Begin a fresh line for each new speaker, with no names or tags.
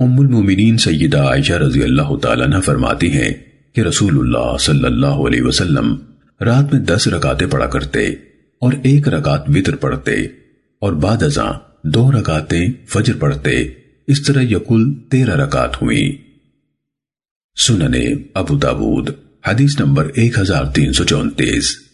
ام المومنین سیدہ عائشہ رضی اللہ تعالیٰ عنہ فرماتی ہیں کہ رسول اللہ صلی اللہ علیہ وسلم رات میں دس رکاتیں پڑھا کرتے اور ایک رکات وطر پڑھتے اور بعد ازاں دو رکاتیں فجر پڑھتے، اس طرح یقل تیرہ رکات ہوئی سننے ابو داود، حدیث نمبر ایک ہزار تین سو چونتیس۔